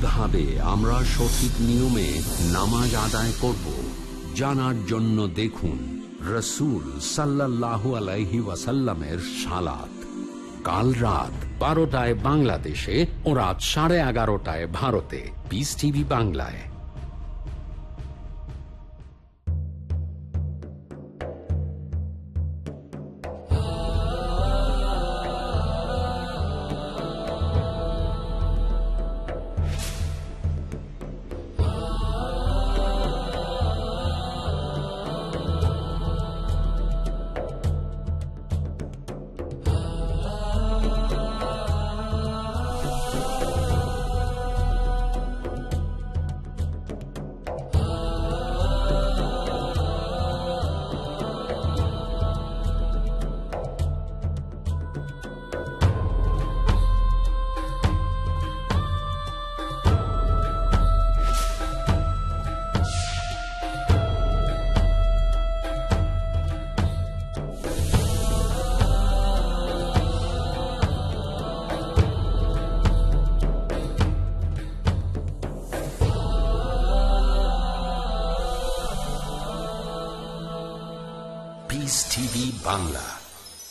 কীভাবে আমরা সঠিক নিয়মে নামাজ আদায় করব। জানার জন্য দেখুন রসুল সাল্লাহু আলাইহি ওয়াসাল্লামের সালাত। কাল রাত বারোটায় বাংলাদেশে ও রাত সাড়ে এগারোটায় ভারতে। পিস টিভি বাংলায়।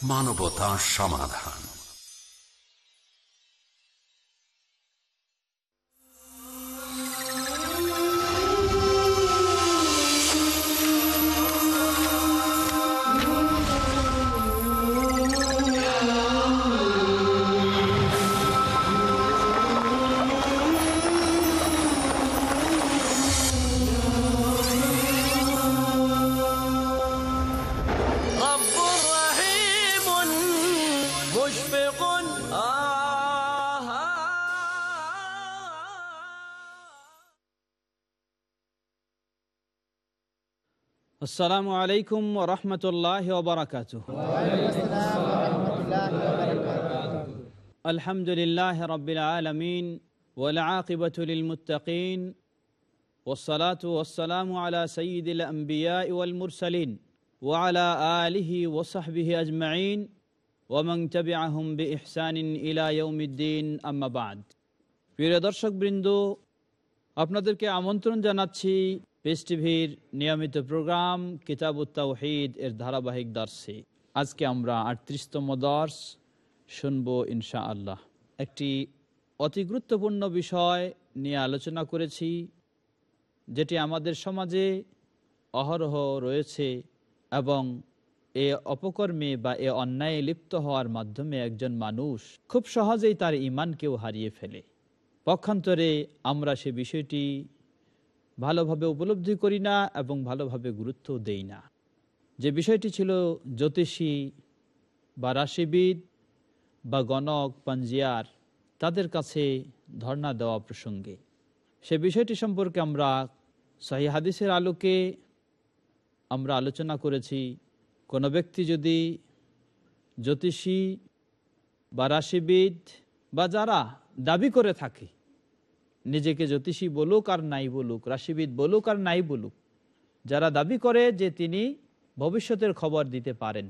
মানবতা সমাধান। আসসালামু আলাইকুম রহমতুল্লাহ ওবরাকাত আলহামদুলিল্লাহ রবিল আলমিন والعاقبة للمتقين والصلاة والسلام على سيد الأنبياء والمرسلين وعلى آله وصحبه أجمعين ومن تبعهم بإحسان إلى يوم الدين أما بعد প্রিয় দর্শক বৃন্দ আপনাদেরকে আমন্ত্রণ জানাচ্ছি পেস টিভির নিয়মিত প্রোগ্রাম, কিতাব তাওহিদ এর ধারাবাহিক দর্শে। আজকে আমরা আটত্রিশতম দর্শ শুনব ইনশা আল্লাহ একটি অতি গুরুত্বপূর্ণ বিষয় নিয়ে আলোচনা করেছি, যেটি আমাদের সমাজে অহরহ রয়েছে এবং এ অপকর্মে বা এ অন্যায়ে লিপ্ত হওয়ার মাধ্যমে একজন মানুষ খুব সহজেই তার ইমানকেও হারিয়ে ফেলে। পক্ষান্তরে আমরা সে বিষয়টি ভালোভাবে উপলব্ধি করি না এবং ভালোভাবে গুরুত্ব দেই না। যে বিষয়টি ছিল জ্যোতিষী বা রাশিবিদ বা গণক পাঞ্জিয়ার তাদের কাছে ধর্ণা দেওয়া প্রসঙ্গে। সে বিষয়টি সম্পর্কে আমরা সহি হাদিসের আলোকে আমরা আলোচনা করেছি। কোনো ব্যক্তি যদি জ্যোতিষী বা রাশিবিদ বা যারা দাবি করে থাকে নিজেকে জ্যোতিষী বলুক আর নাই বলুক, রাশিবিদ বলুক আর নাই বলুক, যারা দাবি করে যে তিনি ভবিষ্যতের খবর দিতে পারেন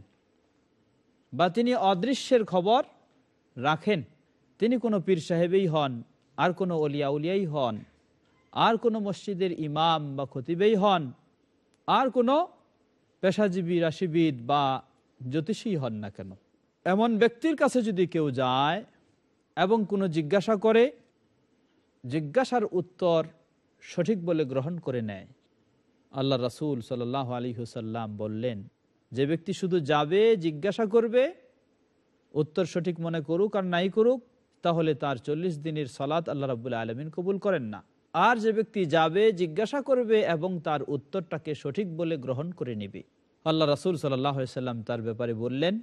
বা তিনি অদৃশ্যের খবর রাখেন, তিনি কোনো পীর সাহেবেই হন, আর কোনো অলিয়া উলিয়াই হন, আর কোনো মসজিদের ইমাম বা খতিবেই হন, আর কোনো পেশাজীবী, রাশিবিদ বা জ্যোতিষী হন না কেন? এমন ব্যক্তির কাছে যদি কেউ যায় এবং কোনো জিজ্ঞাসা করে জিজ্ঞাসার উত্তর সঠিক বলে গ্রহণ করে নেয়। আল্লাহ রাসুল সাল্লাহ আলী হুসাল্লাম বললেন, যে ব্যক্তি শুধু যাবে, জিজ্ঞাসা করবে, উত্তর সঠিক মনে করুক আর নাই করুক, তাহলে তার চল্লিশ দিনের সালাত আল্লাহ রাবুল্লাহ আলমিন কবুল করেন না। আর যে ব্যক্তি যাবে, জিজ্ঞাসা করবে এবং তার উত্তরটাকে সঠিক বলে গ্রহণ করে নেবে। আল্লাহ রাসুল সাল্লাম তার ব্যাপারে বললেন,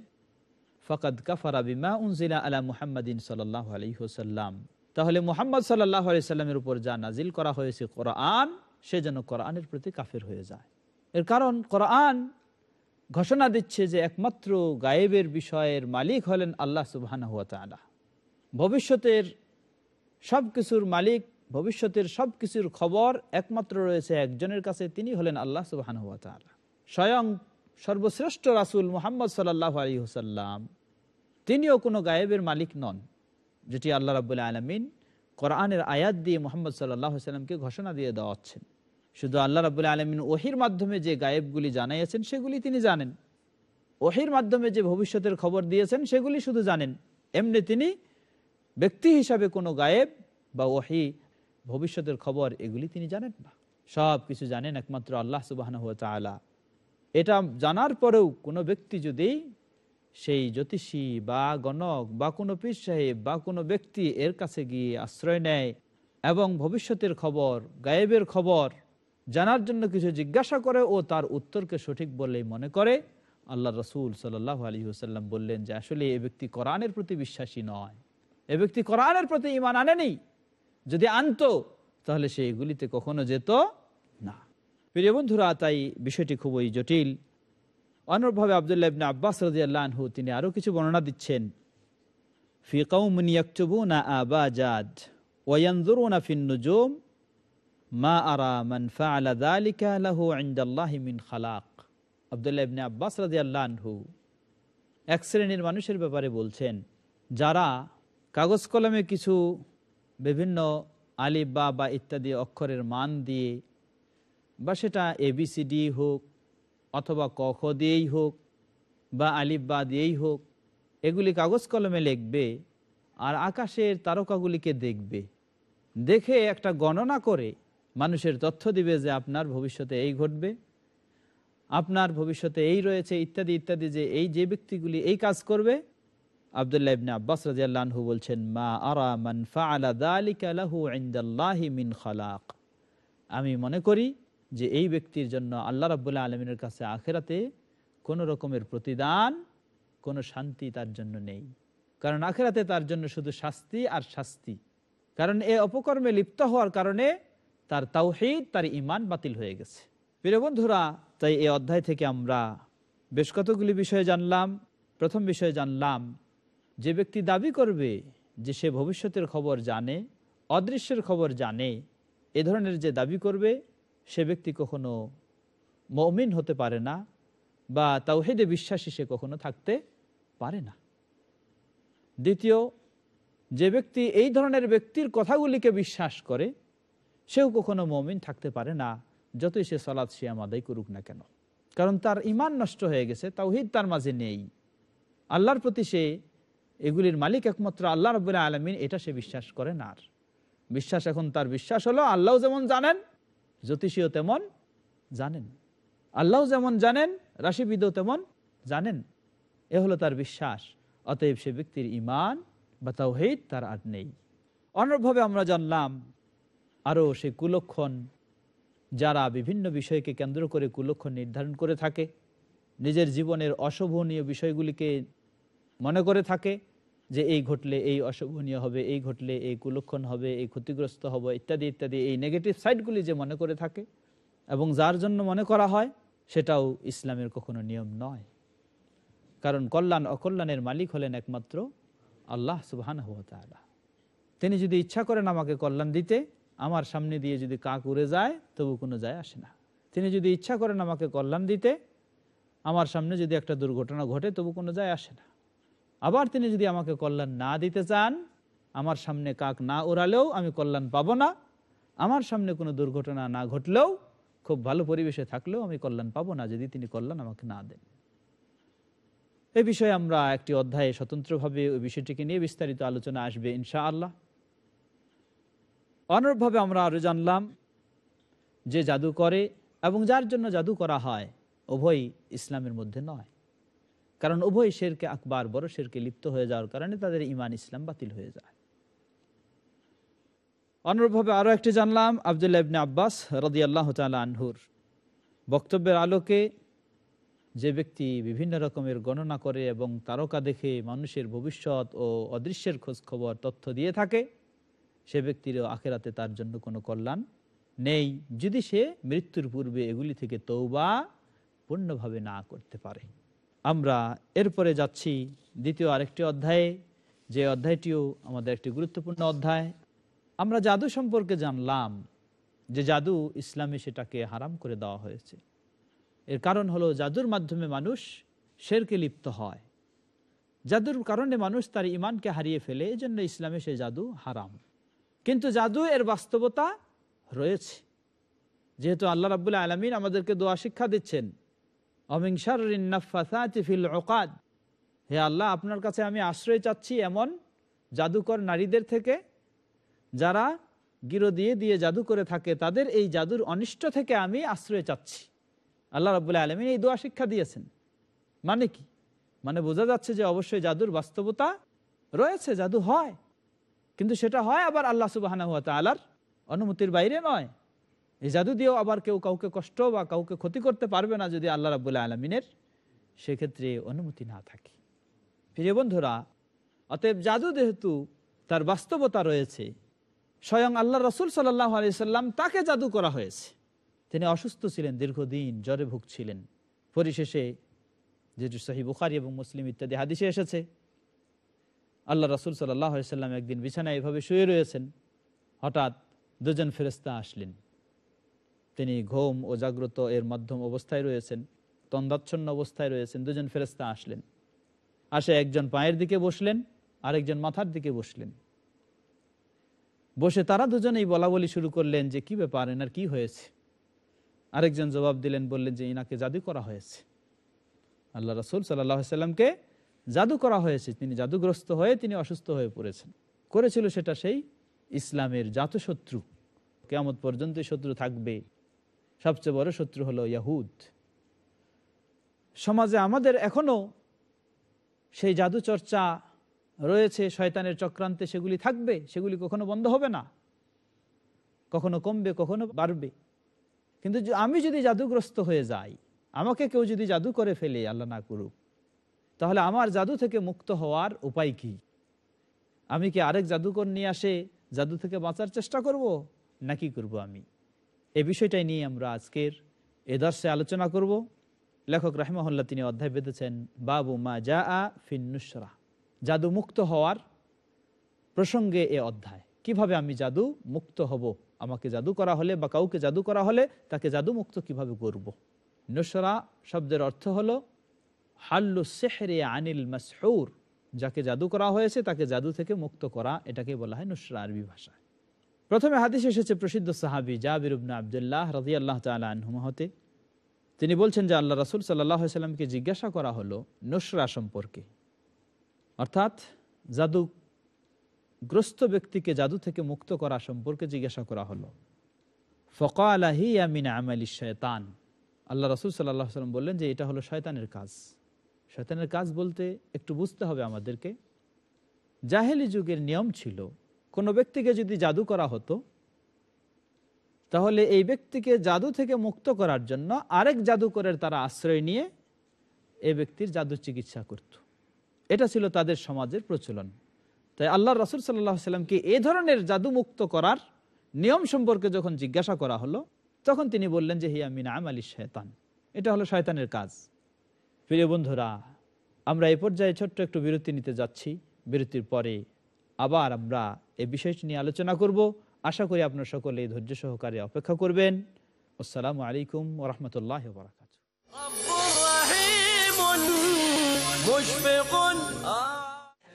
ফকাদ কাফারা বিমা উনজিলা আলা মুহাম্মদিন সাল্লাহ আলী হোসাল্লাম তাহলে মোহাম্মদ সাল্লাহ আলাইস্লামের উপর যা নাজিল করা হয়েছে কোরআন, সে যেন কোরআনের প্রতি কাফের হয়ে যায়। এর কারণ কোরআন ঘোষণা দিচ্ছে যে একমাত্র গায়েবের বিষয়ের মালিক হলেন আল্লাহ সুবাহ ভবিষ্যতের সব কিছুর মালিক, ভবিষ্যতের সব কিছুর খবর একমাত্র রয়েছে একজনের কাছে, তিনি হলেন আল্লাহ সুবাহ স্বয়ং সর্বশ্রেষ্ঠ রাসুল মোহাম্মদ সাল্লাহ আলী হুসাল্লাম তিনিও কোনো গায়েবের মালিক নন। যেটি আল্লাহ রাবুল্লাহ আলমিন কোরআনের আয়াত দিয়ে মোহাম্মদ সাল্লাহ সাল্লামকে ঘোষণা দিয়ে দেওয়া হচ্ছেন শুধু আল্লাহ রাবুল্লাহ আলমিন ওহির মাধ্যমে যে গায়েবগুলি জানাইয়াছেন, সেগুলি তিনি জানেন। ওহির মাধ্যমে যে ভবিষ্যতের খবর দিয়েছেন, সেগুলি শুধু জানেন। এমনি তিনি ব্যক্তি হিসাবে কোনো গায়েব বা ওহি ভবিষ্যতের খবর এগুলি তিনি জানেন না। সব কিছু জানেন একমাত্র আল্লাহ সুবাহ এটা জানার পরেও কোনো ব্যক্তি যদি সেই জ্যোতিষী বা গণক বা কোনো পীর সাহেব বা কোনো ব্যক্তি এর কাছে গিয়ে আশ্রয় নেয় এবং ভবিষ্যতের খবর, গায়েবের খবর জানার জন্য কিছু জিজ্ঞাসা করে ও তার উত্তরকে সঠিক বলেই মনে করে। আল্লাহ রসুল সাল্লাহ আলী হুসাল্লাম বললেন যে, আসলে এ ব্যক্তি কোরআনের প্রতি বিশ্বাসী নয়। এ ব্যক্তি কোরআনের প্রতি ইমান আনেনি। যদি আনতো, তাহলে সে এগুলিতে কখনো যেত না। প্রিয় বন্ধুরা, তাই বিষয়টি খুবই জটিল। অনুরূপভাবে আবদুল্লাহ ইবনে আব্বাস রাজিয়াল্লাহু তিনি আরও কিছু বর্ণনা দিচ্ছেন। নুজুম, মা আরা খালাক। আব্বাস এক শ্রেণির মানুষের ব্যাপারে বলছেন, যারা কাগজ কলমে কিছু বিভিন্ন আলিবা বা ইত্যাদি অক্ষরের মান দিয়ে, বা সেটা এবিসিডি হোক অথবা ক খ দিয়েই হোক বা আলিফ বা দিয়েই হোক, এগুলি কাগজ কলমে লিখবে আর আকাশের তারকাগুলিকে দেখবে। দেখে একটা গণনা করে মানুষের তথ্য দিবে যে আপনার ভবিষ্যতে এই ঘটবে, আপনার ভবিষ্যতে এই রয়েছে, ইত্যাদি ইত্যাদি, যে এই যে ব্যক্তিগুলি এই কাজ করবে। আবদুল্লাহ ইবনে আব্বাস রাজিয়াল্লাহু বলছেন, মা আরা মান ফাআলা যালিকা লাহু ইনদাল্লাহি মিন খালাক। আমি মনে করি যে এই ব্যক্তির জন্য আল্লাহ রাব্বুল্লাহ আলমিনের কাছে আখেরাতে কোনো রকমের প্রতিদান, কোনো শান্তি তার জন্য নেই। কারণ আখেরাতে তার জন্য শুধু শাস্তি আর শাস্তি। কারণ এ অপকর্মে লিপ্ত হওয়ার কারণে তার তাওহিদ, তার ইমান বাতিল হয়ে গেছে। প্রিয় বন্ধুরা, তাই এই অধ্যায় থেকে আমরা বেশ কতগুলি বিষয়ে জানলাম। প্রথম বিষয়ে জানলাম, যে ব্যক্তি দাবি করবে যে সে ভবিষ্যতের খবর জানে, অদৃশ্যের খবর জানে, এ ধরনের যে দাবি করবে সে ব্যক্তি কখনো মমিন হতে পারে না বা তাওহেদে বিশ্বাসী সে কখনো থাকতে পারে না। দ্বিতীয়, যে ব্যক্তি এই ধরনের ব্যক্তির কথাগুলিকে বিশ্বাস করে, সেও কখনো মমিন থাকতে পারে না, যতই সে সলাৎ শিয়াম আদায় করুক না কেন। কারণ তার ইমান নষ্ট হয়ে গেছে, তাওহিদ তার মাঝে নেই। আল্লাহর প্রতি সে, এগুলির মালিক একমাত্র আল্লাহ রবুল্লাহ আলমিন, এটা সে বিশ্বাস করে না আর। বিশ্বাস এখন তার বিশ্বাস হলো, আল্লাহ যেমন জানেন জ্যোতিষীয় তেমন জানেন। আল্লাহ যেমন জানেন, রাশিবিদও তেমন জানেন। এ হলো তার বিশ্বাস। অতএব সে ব্যক্তির ইমান বা তাওহিদ তার আর নেই। অনুরূপভাবে আমরা জানলাম, আরও সে কুলক্ষণ যারা বিভিন্ন বিষয়কে কেন্দ্র করে কুলক্ষণ নির্ধারণ করে থাকে, নিজের জীবনের অশোভনীয় বিষয়গুলিকে মনে করে থাকে যে এই ঘটলে এই অশোভনীয় হবে, এই ঘটলে এই কুলক্ষণ হবে, এই ক্ষতিগ্রস্ত হবে, ইত্যাদি ইত্যাদি, এই নেগেটিভ সাইডগুলি যে মনে করে থাকে এবং যার জন্য মনে করা হয়, সেটাও ইসলামের কখনো নিয়ম নয়। কারণ কল্যাণ, অকল্যাণের মালিক হলেন একমাত্র আল্লাহ সুবাহান তিনি যদি ইচ্ছা করেন আমাকে কল্যাণ দিতে, আমার সামনে দিয়ে যদি কাক উড়ে যায়, তবু কোনো যায় আসে না। তিনি যদি ইচ্ছা করেন আমাকে কল্যাণ দিতে, আমার সামনে যদি একটা দুর্ঘটনা ঘটে, তবু কোনো যায় আসে না। আবার তিনি যদি আমাকে কল্যাণ না দিতে চান, আমার সামনে কাক না উড়ালেও আমি কল্যাণ পাবো না। আমার সামনে কোনো দুর্ঘটনা না ঘটলেও, খুব ভালো পরিবেশে থাকলেও আমি কল্যাণ পাবো না যদি তিনি কল্যাণ আমাকে না দেন। এ বিষয়ে আমরা একটি অধ্যায়ে স্বতন্ত্রভাবে ওই বিষয়টিকে নিয়ে বিস্তারিত আলোচনা আসবে ইনশা আল্লাহ অনুরূপভাবে আমরা আরও জানলাম যে জাদু করে এবং যার জন্য জাদু করা হয় উভয় ইসলামের মধ্যে নয়। কারণ উভয় শেরকে আকবার, বড় শেরকে লিপ্ত হয়ে যাওয়ার কারণে তাদের ইমান ইসলাম বাতিল হয়ে যায়। অনুরূপভাবে আরও একটি জানলাম, আবদুল্লাহ ইবনে আব্বাস রদি আল্লাহ আনহুর বক্তব্যের আলোকে যে ব্যক্তি বিভিন্ন রকমের গণনা করে এবং তারকা দেখে মানুষের ভবিষ্যৎ ও অদৃশ্যের খোঁজ খবর তথ্য দিয়ে থাকে, সে ব্যক্তিরও আখেরাতে তার জন্য কোনো কল্যাণ নেই, যদি সে মৃত্যুর পূর্বে এগুলি থেকে তৌবা পূর্ণভাবে না করতে পারে। আমরা এরপরে যাচ্ছি দ্বিতীয় আরেকটি অধ্যায়ে। যে অধ্যায়টিও আমাদের একটি গুরুত্বপূর্ণ অধ্যায়। আমরা জাদু সম্পর্কে জানলাম যে জাদু ইসলামে সেটাকে হারাম করে দেওয়া হয়েছে। এর কারণ হলো জাদুর মাধ্যমে মানুষ শেরকে লিপ্ত হয়। জাদুর কারণে মানুষ তার ইমানকে হারিয়ে ফেলে এই জন্য ইসলামে সে জাদু হারাম। কিন্তু জাদু এর বাস্তবতা রয়েছে। যেহেতু আল্লাহ রাবুল্লাহ আলমিন আমাদেরকে দোয়া শিক্ষা দিচ্ছেন হে আল্লাহ, আপনার কাছে আমি আশ্রয় চাচ্ছি এমন জাদুকর নারীদের থেকে যারা গিরো দিয়ে দিয়ে জাদু করে থাকে। তাদের এই জাদুর অনিষ্ট থেকে আমি আশ্রয় চাচ্ছি। আল্লাহ রাবুল্লাহ আলমিন এই দোয়া শিক্ষা দিয়েছেন। মানে কি? মানে বোঝা যাচ্ছে যে অবশ্যই জাদুর বাস্তবতা রয়েছে, জাদু হয়। কিন্তু সেটা হয় আবার আল্লাহ সুবাহ আলার অনুমতির বাইরে নয়। এই জাদু দিয়েও আবার কেউ কাউকে কষ্ট বা কাউকে ক্ষতি করতে পারবে না যদি আল্লাহ রাবুল্লাহ আলমিনের সেক্ষেত্রে অনুমতি না থাকে। প্রিয় বন্ধুরা, অতএব জাদু যেহেতু তার বাস্তবতা রয়েছে, স্বয়ং আল্লাহ রসুল সাল্লাহ আলিয়াল্লাম তাকে জাদু করা হয়েছে। তিনি অসুস্থ ছিলেন, দীর্ঘদিন জ্বরে ভুগছিলেন। পরিশেষে যেটি সহি বুখারি এবং মুসলিম ইত্যাদি হাদিসে এসেছে, আল্লাহ রসুল সাল্লাহ সাল্লাম একদিন বিছানায় এভাবে শুয়ে রয়েছেন। হঠাৎ দুজন ফেরেস্তা আসলেন। তিনি ঘুম ও জাগ্রত এর মাধ্যম অবস্থায় রয়েছেন, তন্দাচ্ছন্ন অবস্থায় রয়েছেন, দুজন ফেরেস্তা আসলেন। আসে একজন পায়ের দিকে বসলেন, আরেকজন মাথার দিকে বসলেন। বসে তারা দুজনেই বলা বলি শুরু করলেন যে, কি ব্যাপার, এনার কি হয়েছে? আরেকজন জবাব দিলেন, বললেন যে, ইনাকে জাদু করা হয়েছে। আল্লাহ রসুল সাল্লামকে জাদু করা হয়েছে। তিনি জাদুগ্রস্ত হয়ে তিনি অসুস্থ হয়ে পড়েছেন। করেছিল সেটা সেই ইসলামের জাতশত্রু। কেমন পর্যন্ত শত্রু থাকবে। সবচেয়ে বড় শত্রু হলো ইয়াহুদ। সমাজে আমাদের এখনও সেই জাদু চর্চা রয়েছে, শয়তানের চক্রান্তে সেগুলি থাকবে, সেগুলি কখনো বন্ধ হবে না। কখনো কমবে, কখনো বাড়বে। কিন্তু আমি যদি জাদুগ্রস্ত হয়ে যাই, আমাকে কেউ যদি জাদু করে ফেলে, আল্লাহ না করুক, তাহলে আমার জাদু থেকে মুক্ত হওয়ার উপায় কি? আমি কি আরেক জাদুকর নিয়ে আসে, জাদু থেকে বাঁচার চেষ্টা করব, নাকি করব আমি? এ বিষয়টাই নিয়ে আমরা আজকের এ দর্শে আলোচনা করব লেখক রাহমহল্লা তিনি অধ্যায় বেঁধেছেন, বাবু মা যা আ ফিন্নুসরা জাদু মুক্ত হওয়ার প্রসঙ্গে এ অধ্যায় কীভাবে আমি জাদু মুক্ত হব আমাকে জাদু করা হলে বা কাউকে জাদু করা হলে তাকে জাদু মুক্ত কীভাবে করব। নুসরা শব্দের অর্থ হলো, হাল্লু সেহরে আনিল মাসহুর যাকে জাদু করা হয়েছে তাকে জাদু থেকে মুক্ত করা এটাকে বলা হয় নুসরা আরবি ভাষায় প্রথমে হাদিস এসেছে প্রসিদ্ধ সাহাবি জাবির উবনা আবদুল্লাহ রাজি আল্লাহ তালহতে তিনি বলছেন যে আল্লাহ রাসুল সাল্লাহ সাল্লামকে জিজ্ঞাসা করা হলো নুসরা সম্পর্কে। অর্থাৎ জাদুগ্রস্ত ব্যক্তিকে জাদু থেকে মুক্ত করা সম্পর্কে জিজ্ঞাসা করা হলো। ফকালাহি আমিন আমালি শয়তান। আল্লাহ রসুল সাল্লাহ সাল্লাম বললেন যে এটা হলো শয়তানের কাজ। শয়তানের কাজ বলতে একটু বুঝতে হবে আমাদেরকে। জাহেলি যুগের নিয়ম ছিল কোনো ব্যক্তিকে যদি জাদু করা হতো, তাহলে এই ব্যক্তিকে জাদু থেকে মুক্ত করার জন্য আরেক জাদুকরের তারা আশ্রয় নিয়ে এ ব্যক্তির জাদু চিকিৎসা করত। এটা ছিল তাদের সমাজের প্রচলন। তাই আল্লাহ রসুল সাল্লাহ সাল্লামকে এ ধরনের জাদু মুক্ত করার নিয়ম সম্পর্কে যখন জিজ্ঞাসা করা হলো, তখন তিনি বললেন যে, হিয়া মিনা আলী শয়তান। এটা হলো শয়তানের কাজ। প্রিয় বন্ধুরা, আমরা এই পর্যায়ে ছোট্ট একটু বিরতি নিতে যাচ্ছি। বিরতির পরে আবার আমরা এই বিষয়টি নিয়ে আলোচনা করব। আশা করি আপনার সকলে ধৈর্য সহকারে অপেক্ষা করবেন। আসসালামু আলাইকুম ওরহমতুল্লাহ বারাকাত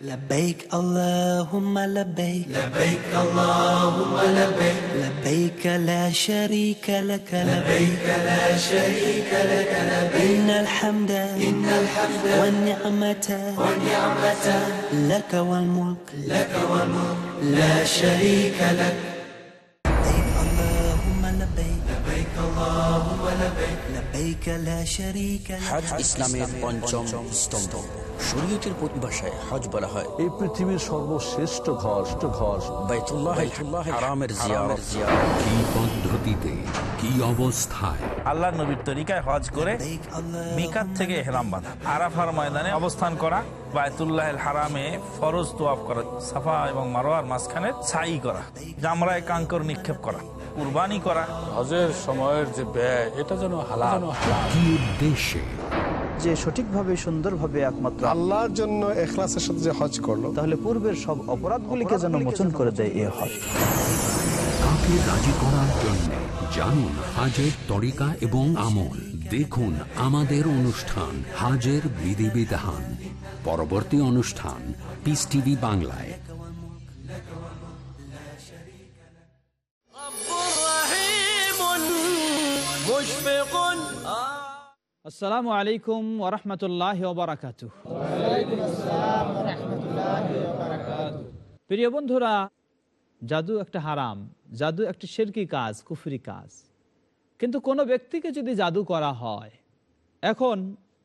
لبيك اللهم لبيك لبيك اللهم لبيك لبيك لا شريك لك لبيك لا شريك لك لبيك إن الحمد إن الحمد والنعمة والنعمة لك والملك لك والملك لا شريك لك لبيك اللهم لبيك لبيك اللهم لبيك لبيك لا شريك لك হজ ইসলামের পঞ্চম স্তম্ভ শরীয়তের পরিভাষায় হজ বলা হয়। এই পৃথিবীর সর্বশ্রেষ্ঠ ঘর ঘর। বাইতুল্লাহের কি পদ্ধতিতে কি অবস্থায়? আল্লাহ নবীর তরিকায় হজ করে মিকাত থেকে হেরাম বাঁধা। আরাফার ময়দানে অবস্থান করা হারামে ফরজ করা এবং মারোয়ার মাঝখানে ছাই করা কাঙ্কর নিক্ষেপ করা কুরবানি করা। হজের সময়ের যে ব্যয় এটা যেন হালাল। কি উদ্দেশ্যে? যে সঠিকভাবে সুন্দরভাবে একমাত্র আল্লাহর জন্য এখলাসের সাথে যে হজ করল তাহলে পূর্বের সব অপরাধগুলিকে যেন মোচন করে দেয় এই হজ। কাকে রাজি করার জানুন হাজের তরিকা এবং আমল। দেখুন আমাদের অনুষ্ঠান হাজের বিধিবিধান। পরবর্তী অনুষ্ঠান পিস টিভি বাংলায়। مشفق আসসালামু আলাইকুম ওরহমতুল্লাহ ওবরাকাতু প্রিয় বন্ধুরা, জাদু একটা হারাম, জাদু একটা শেরকি কাজ, কুফরি কাজ কিন্তু কোনো ব্যক্তিকে যদি জাদু করা হয়, এখন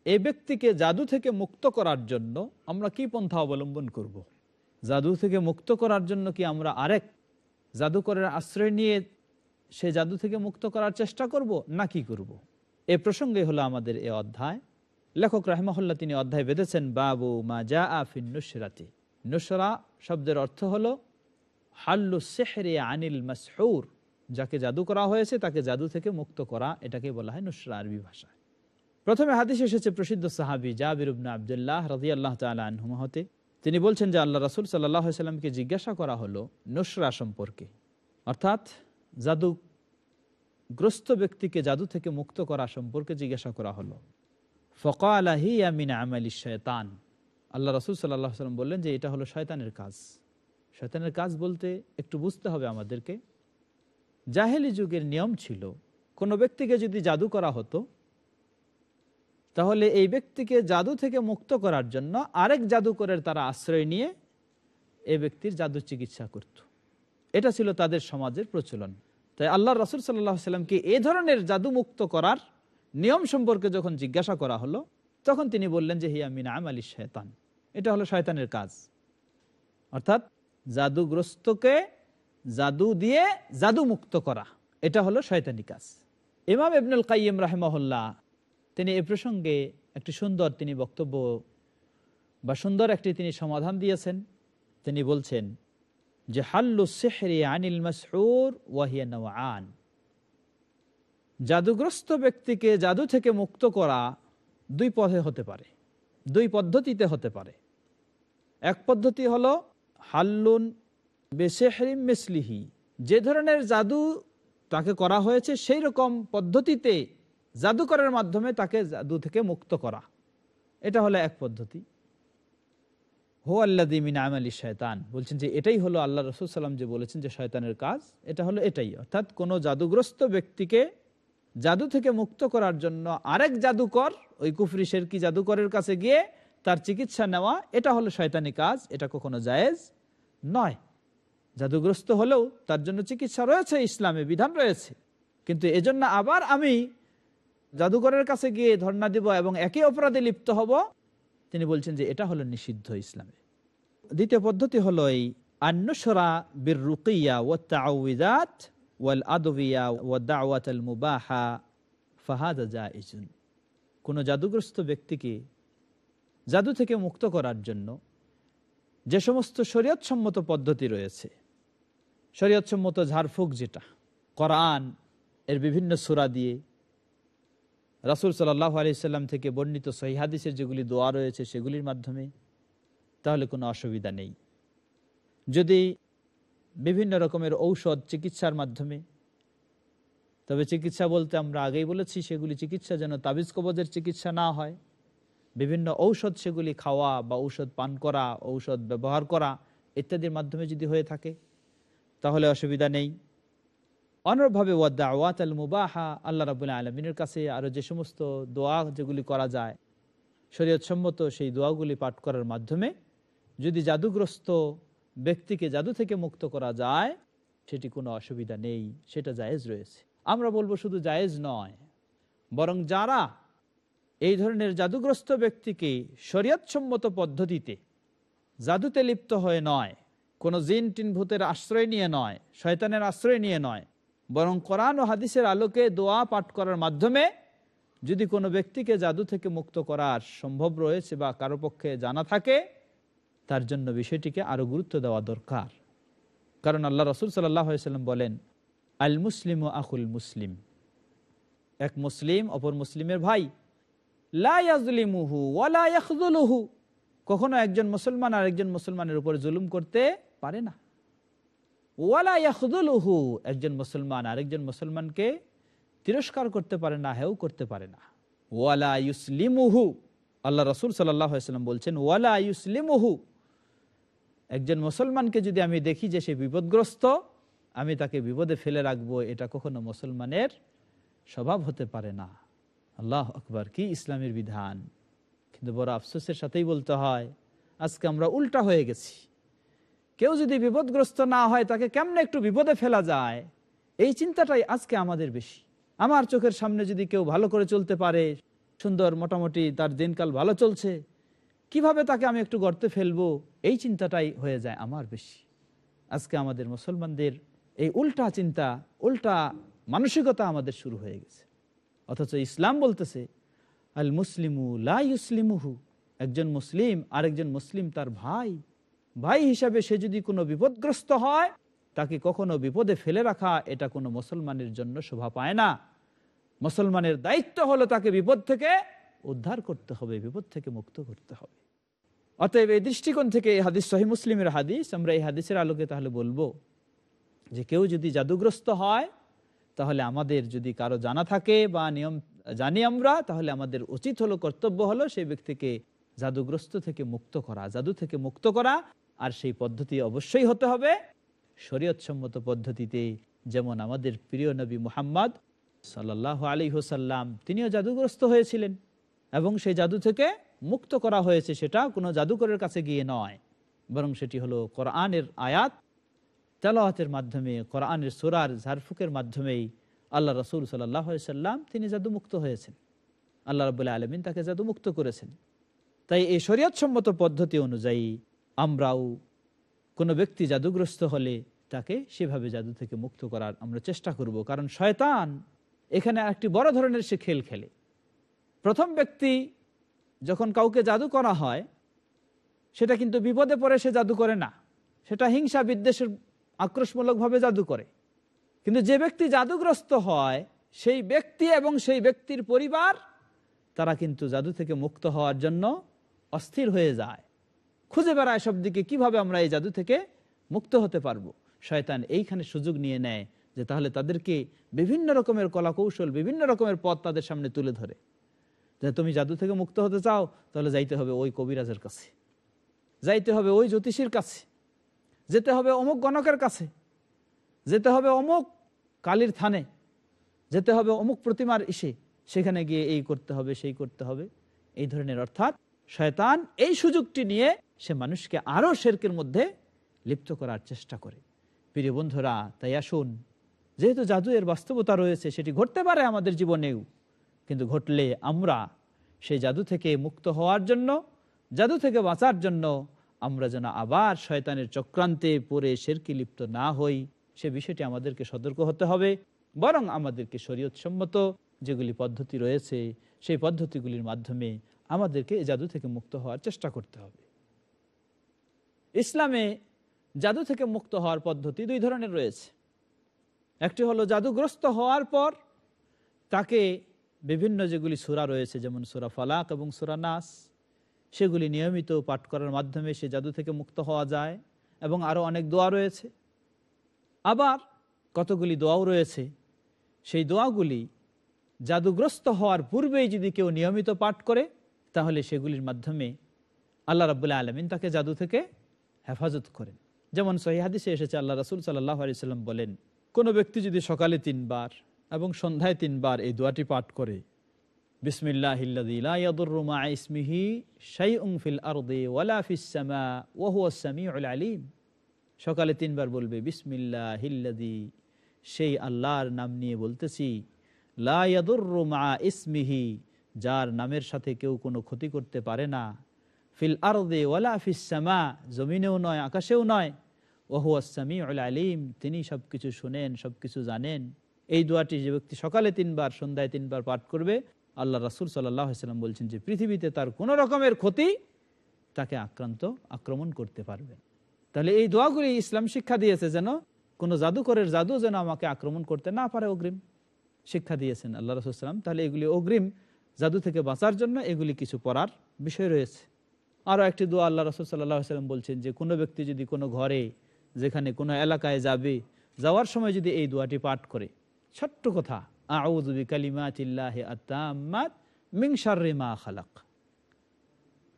এই ব্যক্তিকে জাদু থেকে মুক্ত করার জন্য আমরা কি পন্থা অবলম্বন করব। জাদু থেকে মুক্ত করার জন্য কি আমরা আরেক জাদুকরের আশ্রয় নিয়ে সে জাদু থেকে মুক্ত করার চেষ্টা করব, না কি করব। এ প্রসঙ্গে হলো আমাদের এ অধ্যায়। লেখক রাহমাহুল্লাহ তিনি অধ্যায় বেঁধেছেন, বাবু মা জা আফিন নুসরাতি। নুসরা শব্দের অর্থ হলো, হাল্লু সেহরে আনিল মাসহুর। যাকে জাদু করা হয়েছে, তাকে জাদু থেকে মুক্ত করা এটাকে বলা হয় নুসরা আরবি ভাষায় প্রথমে হাদিস এসেছে প্রসিদ্ধ সাহাবি জাবির উবনা আবদুল্লাহ রাজি আল্লাহ তালুমা হতে তিনি বলছেন যে, আল্লাহ রাসুল সাল্লাহ সাল্লামকে জিজ্ঞাসা করা হলো নুসরা সম্পর্কে। অর্থাৎ জাদু গ্রস্ত ব্যক্তিকে জাদু থেকে মুক্ত করা সম্পর্কে জিজ্ঞাসা করা হলো। ফকালাহি আমিন আমালি শয়তান। আল্লাহ রসুল সাল্লাহ সাল্লাম বললেন যে, এটা হলো শয়তানের কাজ। শয়তানের কাজ বলতে একটু বুঝতে হবে আমাদেরকে। জাহেলি যুগের নিয়ম ছিল, কোনো ব্যক্তিকে যদি জাদু করা হতো, তাহলে এই ব্যক্তিকে জাদু থেকে মুক্ত করার জন্য আরেক জাদুকরের তারা আশ্রয় নিয়ে এ ব্যক্তির জাদু চিকিৎসা করত। এটা ছিল তাদের সমাজের প্রচলন। তাই আল্লাহ রসুল সাল্লাহ সাল্লামকে এ ধরনের জাদু মুক্ত করার নিয়ম সম্পর্কে যখন জিজ্ঞাসা করা হলো, তখন তিনি বললেন যে, হিয়া মিনা আম আলী শয়তান। এটা হলো শয়তানের কাজ। অর্থাৎ জাদুগ্রস্তকে জাদু দিয়ে জাদু মুক্ত করা, এটা হলো শয়তানি কাজ। ইমাম ইবনুল কাইম রাহেমহল্লা তিনি এ প্রসঙ্গে একটি সুন্দর তিনি বক্তব্য বা সুন্দর একটি তিনি সমাধান দিয়েছেন। তিনি বলছেন যে হাল্লু সেহরি আনিল মাসহুর ওয়াহিয়া নওয়ান জাদুগ্রস্ত ব্যক্তিকে জাদু থেকে মুক্ত করা দুই পথে হতে পারে, দুই পদ্ধতিতে হতে পারে। এক পদ্ধতি হলো হাল্লুন বেশেহরিম মেসলিহি, যে ধরনের জাদু তাকে করা হয়েছে সেই রকম পদ্ধতিতে জাদুকরের মাধ্যমে তাকে জাদু থেকে মুক্ত করা। এটা হলো এক পদ্ধতি। হো আল্লা আল্লাদিমিন আমালি শয়তান বলছেন যে এটাই হলো আল্লাহ রসুল সাল্লাম যে বলেছেন যে শয়তানের কাজ, এটা হলো এটাই। অর্থাৎ কোনো জাদুগ্রস্ত ব্যক্তিকে জাদু থেকে মুক্ত করার জন্য আরেক জাদুকর, ওই কুফরি শেরকি জাদুকরের কাছে গিয়ে তার চিকিৎসা নেওয়া, এটা হলো শয়তানি কাজ, এটা কখনো জায়েজ নয়। জাদুগ্রস্ত হলেও তার জন্য চিকিৎসা রয়েছে, ইসলামে বিধান রয়েছে। কিন্তু এজন্য আবার আমি জাদুকরের কাছে গিয়ে ধর্ণা দিব এবং একই অপরাধে লিপ্ত হব তিনি বলছেন যে এটা হলো নিষিদ্ধ ইসলামে। দ্বিতীয় পদ্ধতি হলো এই আন্নসরা বীর রুকিয়া ও তাওয়াত ওয়াল আদবিয়া ও দাওয়াত মুবাহা ফাহাদ জাইজুন। কোনো জাদুগ্রস্ত ব্যক্তিকে জাদু থেকে মুক্ত করার জন্য যে সমস্ত শরীয়তসম্মত পদ্ধতি রয়েছে, শরীয়তসম্মত ঝাড়ফুঁক যেটা, কোরআন, এর বিভিন্ন সুরা দিয়ে রাসুল সাল্লাহ আলিয়াল্লাম থেকে বর্ণিত সহিহাদিসের যেগুলি দোয়া রয়েছে সেগুলির মাধ্যমে, তাহলে কোনো অসুবিধা নেই। যদি বিভিন্ন রকমের ঔষধ চিকিৎসার মাধ্যমে, তবে চিকিৎসা বলতে আমরা আগেই বলেছি, সেগুলি চিকিৎসা যেন তাবিজ কবজের চিকিৎসা না হয়। বিভিন্ন ঔষধ সেগুলি খাওয়া বা ঔষধ পান করা, ঔষধ ব্যবহার করা ইত্যাদির মাধ্যমে যদি হয়ে থাকে, তাহলে অসুবিধা নেই। অনুরূপভাবে ওয়াদ্দা ওয়াত আল মুবাহা, আল্লাহ রাবুল্লাহ আলমিনের কাছে আরও যে সমস্ত দোয়া যেগুলি করা যায়, শরীয়তসম্মত সেই দোয়াগুলি পাঠ করার মাধ্যমে যদি জাদুগ্রস্ত ব্যক্তিকে জাদু থেকে মুক্ত করা যায়, সেটি কোনো অসুবিধা নেই, সেটা জায়েজ রয়েছে। আমরা বলব শুধু জায়েজ নয়, বরং যারা এই ধরনের জাদুগ্রস্ত ব্যক্তিকে শরীয়তসম্মত পদ্ধতিতে জাদুতে লিপ্ত হয়ে নয়, কোনো জিন টিন ভূতের আশ্রয় নিয়ে নয়, শয়তানের আশ্রয় নিয়ে নয় বরং কোরআন ও হাদিসের আলোকে দোয়া পাঠ করার মাধ্যমে যদি কোনো ব্যক্তিকে জাদু থেকে মুক্ত করার সম্ভব রয়েছে বা কারও পক্ষে জানা থাকে, তার জন্য বিষয়টিকে আরও গুরুত্ব দেওয়া দরকার। কারণ আল্লাহ রসুল সাল্লাম বলেন, আল মুসলিম ও আকুল মুসলিম। এক মুসলিম অপর মুসলিমের ভাই ওয়ালাহু কখনো একজন মুসলমান আর একজন মুসলমানের উপর জুলুম করতে পারে না। ওয়ালা ইয়াহদুলহু একজন মুসলমান আরেকজন মুসলমানকে তিরস্কার করতে পারে না হেউ করতে পারে না। ওয়ালা ইউসলিমুহু, আল্লাহ রসুল সাল্লাম বলছেন, ওয়ালা ইউসলিমুহু, একজন মুসলমানকে যদি আমি দেখি যে সে বিপদগ্রস্ত, আমি তাকে বিপদে ফেলে রাখব, এটা কখনো মুসলমানের স্বভাব হতে পারে না। আল্লাহ আকবার, কি ইসলামের বিধান। কিন্তু বড় আফসোসের সাথেই বলতে হয়, আজকে আমরা উল্টা হয়ে গেছি। কেউ যদি বিপদগ্রস্ত না হয়, তাকে কেমনে একটু বিপদে ফেলা যায়? এই চিন্তাটাই আজকে আমাদের বেশি। আমার চোখের সামনে যদি কেউ ভালো করে চলতে পারে, সুন্দর মোটামুটি তার দিনকাল ভালো চলছে, কীভাবে তাকে আমি একটু গর্তে ফেলব? এই চিন্তাটাই হয়ে যায় আমার বেশি। আজকে আমাদের মুসলমানদের এই উল্টা চিন্তা, উল্টা মানসিকতা আমাদের শুরু হয়ে গেছে। অথচ ইসলাম বলতেছে, আল মুসলিমু লা ইউসলিমুহু। একজন মুসলিম, আরেকজন মুসলিম তার ভাই। ভাই হিসাবে সে যদি কোনো বিপদগ্রস্ত হয়, তাকে কখনো বিপদে ফেলে রাখা এটা কোনো মুসলমানের জন্য শোভা পায় না। মুসলমানের দায়িত্ব হলো তাকে বিপদ থেকে উদ্ধার করতে হবে, বিপদ থেকে মুক্ত করতে হবে। অতএব এই দৃষ্টিকোণ থেকে এই হাদিস সহি মুসলিমের হাদিস, আমরা এই হাদিসের আলোকে তাহলে বলব যে কেউ যদি জাদুগ্রস্ত হয়, তাহলে আমাদের যদি কারও জানা থাকে বা নিয়ম জানি আমরা, তাহলে আমাদের উচিত হলো, কর্তব্য হলো সেই ব্যক্তিকে জাদুগ্রস্ত থেকে মুক্ত করা, জাদু থেকে মুক্ত করা। আর সেই পদ্ধতি অবশ্যই হতে হবে। শরীয়তসম্মত পদ্ধতিতে যেমন আমাদের প্রিয় নবী মুহাম্মদ সাল্লাহ আলী হোসাল্লাম তিনিও জাদুগ্রস্ত হয়েছিলেন এবং সেই জাদু থেকে মুক্ত করা হয়েছে সেটা কোনো জাদুকরের কাছে গিয়ে নয়। বরং সেটি হলো কোরআনের আয়াত। তেলাওয়াতের মাধ্যমে, কোরআনের সুরার ঝারফুকের মাধ্যমেই আল্লাহ রসুল সাল্লাহ সাল্লাম তিনি জাদুমুক্ত হয়েছেন। আল্লাহ রবুল্লাহ আলমিন তাকে জাদুমুক্ত করেছেন। তাই এই শরীয়তসম্মত পদ্ধতি অনুযায়ী আমরাও কোনো ব্যক্তি জাদুগ্রস্ত হলে তাকে সেভাবে জাদু থেকে মুক্ত করার আমরা চেষ্টা করব। কারণ শয়তান এখানে একটি বড় ধরনের সে খেল খেলে। প্রথম ব্যক্তি যখন কাউকে জাদু করা হয়, সেটা কিন্তু বিপদে পড়ে সে জাদু করে না। সেটা হিংসা বিদ্বেষের আক্রোশমূলকভাবে জাদু করে। কিন্তু যে ব্যক্তি জাদুগ্রস্ত হয়, সেই ব্যক্তি এবং সেই ব্যক্তির পরিবার, তারা কিন্তু জাদু থেকে মুক্ত হওয়ার জন্য অস্থির হয়ে যায়। খুঁজে বেড়ায় সব দিকে, কীভাবে আমরা এই জাদু থেকে মুক্ত হতে পারব? শয়তান এইখানে সুযোগ নিয়ে নেয় যে তাহলে তাদেরকে বিভিন্ন রকমের কলা কৌশল বিভিন্ন রকমের পথ তাদের সামনে তুলে ধরে। যে তুমি জাদু থেকে মুক্ত হতে চাও, তাহলে যাইতে হবে ওই কবিরাজের কাছে। যাইতে হবে ওই জ্যোতিষীর কাছে। যেতে হবে অমুক গণকের কাছে। যেতে হবে অমুক কালীর থানে। যেতে হবে অমুক প্রতিমার ইসে। সেখানে গিয়ে এই করতে হবে, সেই করতে হবে। এই ধরনের অর্থাৎ শয়তান এই সুযোগটি নিয়ে সে মানুষকে আরও শেরকের মধ্যে লিপ্ত করার চেষ্টা করে। প্রিয় বন্ধুরা, তাই আসুন, যেহেতু জাদু এর বাস্তবতা রয়েছে, সেটি ঘটতে পারে আমাদের জীবনেও, কিন্তু ঘটলে আমরা সেই জাদু থেকে মুক্ত হওয়ার জন্য, জাদু থেকে বাঁচার জন্য আমরা যেন আবার শয়তানের চক্রান্তে পড়ে শেরকি লিপ্ত না হই, সে বিষয়টি আমাদেরকে সতর্ক হতে হবে, বরং আমাদেরকে শরীয়তসম্মত যেগুলি পদ্ধতি রয়েছে, সেই পদ্ধতিগুলির মাধ্যমে আমাদেরকে এই জাদু থেকে মুক্ত হওয়ার চেষ্টা করতে হবে। ইসলামে জাদু থেকে মুক্ত হওয়ার পদ্ধতি দুই ধরনের রয়েছে। একটি হলো জাদুগ্রস্ত হওয়ার পর তাকে বিভিন্ন যেগুলি সুরা রয়েছে, যেমন সুরা ফালাক এবং সুরা নাস, সেগুলি নিয়মিত পাঠ করার মাধ্যমে সে জাদু থেকে মুক্ত হওয়া যায় এবং আরও অনেক দোয়া রয়েছে। আবার কতগুলি দোয়াও রয়েছে, সেই দোয়াগুলি জাদুগ্রস্ত হওয়ার পূর্বেই যদি কেউ নিয়মিত পাঠ করে, তাহলে সেগুলির মাধ্যমে আল্লাহ রাবুল্লাহ আলমিন তাকে জাদু থেকে হেফাজত করেন। যেমন সহিহাদিসে এসেছে, আল্লাহ রসুল সাল্লাহ আলিয়াল্লাম বলেন, কোনো ব্যক্তি যদি সকালে তিনবার এবং সন্ধ্যায় তিনবার এই দোয়াটি পাঠ করে আলিম। সকালে তিনবার বলবে বিসমিল্লা হিল্লাদি সেই আল্লাহর নাম নিয়ে বলতেছি লাদুরমা ইসমিহি, যার নামের সাথে কেউ কোনো ক্ষতি করতে পারে না। ফিল আরদে ওয়ালা ফিসামা জমিনেও নয়, আকাশেও নয়। ওহু আসামি আলিম, তিনি সব কিছু শুনেন সব কিছু জানেন। এই দোয়াটি যে ব্যক্তি সকালে তিনবার, সন্ধ্যায় তিনবার পাঠ করবে, আল্লাহ রাসুল সাল্লাম বলছেন যে পৃথিবীতে তার কোনো রকমের ক্ষতি তাকে আক্রান্ত, আক্রমণ করতে পারবে তাহলে এই দোয়াগুলি ইসলাম শিক্ষা দিয়েছে যেন কোনো জাদুকরের জাদু যেন আমাকে আক্রমণ করতে না পারে অগ্রিম। শিক্ষা দিয়েছেন আল্লাহ রসুলাম তাহলে এগুলি অগ্রিম জাদু থেকে বাঁচার জন্য এগুলি কিছু পড়ার বিষয় রয়েছে। আরও একটি দোয়া আল্লাহ রসুল সাল্লাহ সাল্লাম বলছেন যে, কোনো ব্যক্তি যদি কোনো ঘরে, যেখানে কোনো এলাকায় যাবে, যাওয়ার সময় যদি এই দোয়াটি পাঠ করে, ছোট্ট কথা আউজবি কালিমা চিল্লাহ আত্মাম্মাত মিংসারে মা খালাক।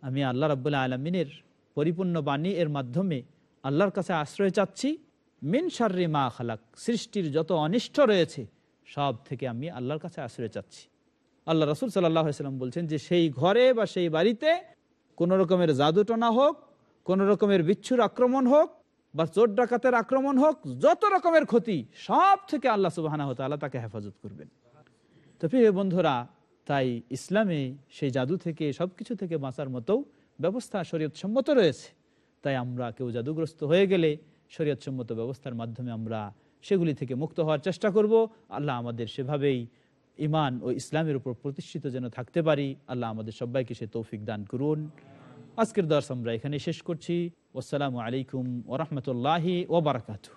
আমি আল্লাহ রাবুল্লাহ আলমিনের পরিপূর্ণ বাণী এর মাধ্যমে আল্লাহর কাছে আশ্রয় চাচ্ছি, মিন সার্রে মা খালাক। সৃষ্টির যত অনিষ্ট রয়েছে, সব থেকে আমি আল্লাহর কাছে আশ্রয় চাচ্ছি। আল্লাহ রসুল সাল্লাহ সাল্লাম বলছেন যে, সেই ঘরে বা সেই বাড়িতে কোনো রকমের জাদুটনা হোক, কোনো রকমের বিচ্ছুর আক্রমণ হোক বা চোর ডাকাতের আক্রমণ হোক, যত রকমের ক্ষতি, সব থেকে আল্লাহ সুবাহানা হতে আল্লাহ তাকে হেফাজত করবেন। তো প্রিয় বন্ধুরা, তাই ইসলামে সেই জাদু থেকে সব কিছু থেকে বাঁচার মতো ব্যবস্থা শরীয়ত সম্মত রয়েছে। তাই আমরা কেউ জাদুগ্রস্ত হয়ে গেলে শরীয়ত সম্মত ব্যবস্থার মাধ্যমে আমরা সেগুলি থেকে মুক্ত হওয়ার চেষ্টা করব। আল্লাহ আমাদের সেভাবেই ইমান ও ইসলামের উপর প্রতিষ্ঠিত যেন থাকতে পারি, আল্লাহ আমাদের সবাইকে সে তৌফিক দান করুন। আজকের দর্শ আমরা এখানে শেষ করছি। আসসালামু আলাইকুম ওরহমতুল্লাহি ওবরাকাতু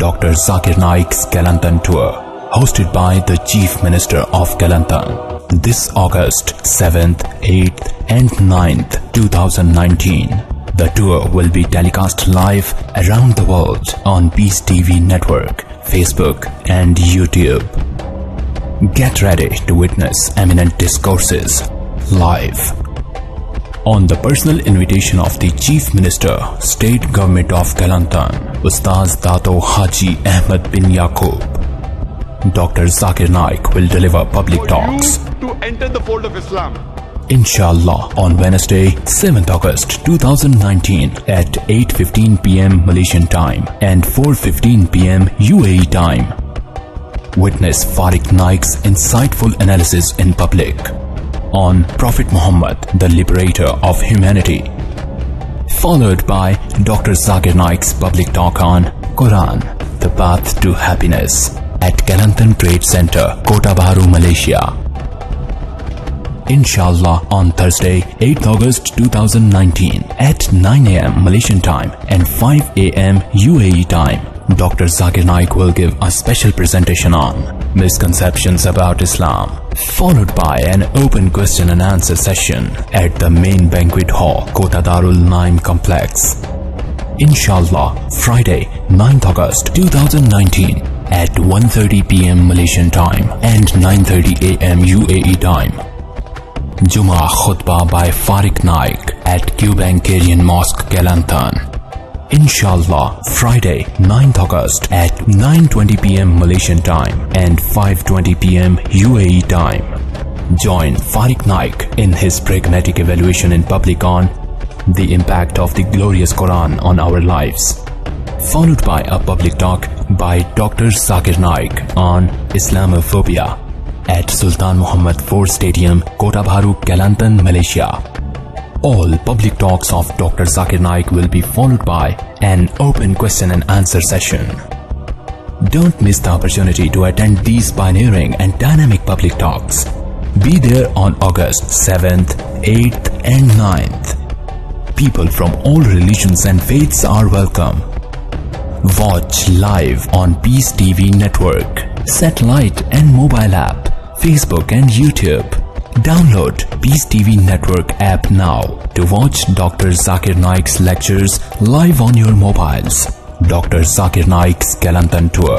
Dr. Zakir Naik's Kelantan Tour, hosted by the Chief Minister of Kelantan. This August 7th, 8th, and 9th, 2019. The tour will be telecast live around the world on Peace TV network, Facebook, and YouTube. Get ready to witness eminent discourses live on the personal invitation of the Chief Minister, State Government of Kelantan, Ustaz Dato Haji Ahmed bin Yaqub. Dr. Zakir Naik will deliver public talks. to enter the fold of Islam. Inshallah on Wednesday, 7th August 2019 at 8:15 p.m. Malaysian time and 4:15 p.m. UAE time. Witness Farik Naik's insightful analysis in public on Prophet Muhammad, the liberator of humanity. Followed by Dr. Zakir Naik's public talk on Quran, the path to happiness at Kelantan Trade Center, Kota Baru, Malaysia. Inshallah on Thursday, 8th August 2019 at 9 a.m. Malaysian time and 5 a.m. UAE time. Dr. Zakir Naik will give a special presentation on misconceptions about Islam, followed by an open question and answer session at the main banquet hall, Kota Darul Naim Complex. Inshallah, Friday, 9th August 2019 at 1:30 p.m. Malaysian time and 9:30 a.m. UAE time. Juma Khutbah by Farik Naik at Cubankarian Mosque, Kelantan. Inshallah, Friday, 9th August at 9:20 p.m. Malaysian time and 5:20 p.m. UAE time. Join Farik Naik in his pragmatic evaluation in public on the impact of the glorious Quran on our lives. Followed by a public talk by Dr. Zakir Naik on Islamophobia at Sultan Muhammad IV Stadium, Kota Bharu, Kelantan, Malaysia. All public talks of Dr. Zakir Naik will be followed by an open question and answer session. Don't miss the opportunity to attend these pioneering and dynamic public talks. Be there on August 7th, 8th, and 9th. People from all religions and faiths are welcome. Watch live on Peace TV network, satellite and mobile app, Facebook and YouTube. Download Peace TV network app now to watch Dr. Zakir Naik's lectures live on your mobiles. Dr. Zakir Naik's Kelantan Tour.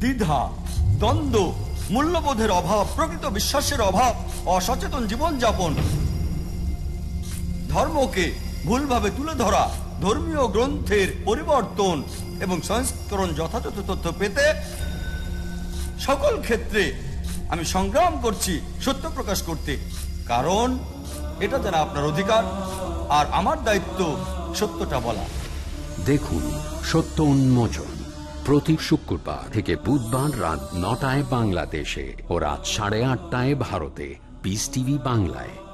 দ্বিধা দ্বন্দ্ব মূল্যবোধের অভাব প্রকৃত বিশ্বাসের অভাব অসচেতন জীবনযাপন ধর্মকে ভুলভাবে তুলে ধরা ধর্মীয় গ্রন্থের পরিবর্তন এবং সংস্করণ যথাযথ তথ্য পেতে সকল ক্ষেত্রে আমি সংগ্রাম করছি সত্য প্রকাশ করতে। কারণ এটা যারা আপনার অধিকার, আর আমার দায়িত্ব সত্যটা বলা। দেখুন, সত্য উন্মোচন প্রতি শুক্রবার থেকে বুধবার রাত নটায় বাংলাদেশে ও রাত সাড়ে আটটায় ভারতে। পিস টিভি বাংলায়।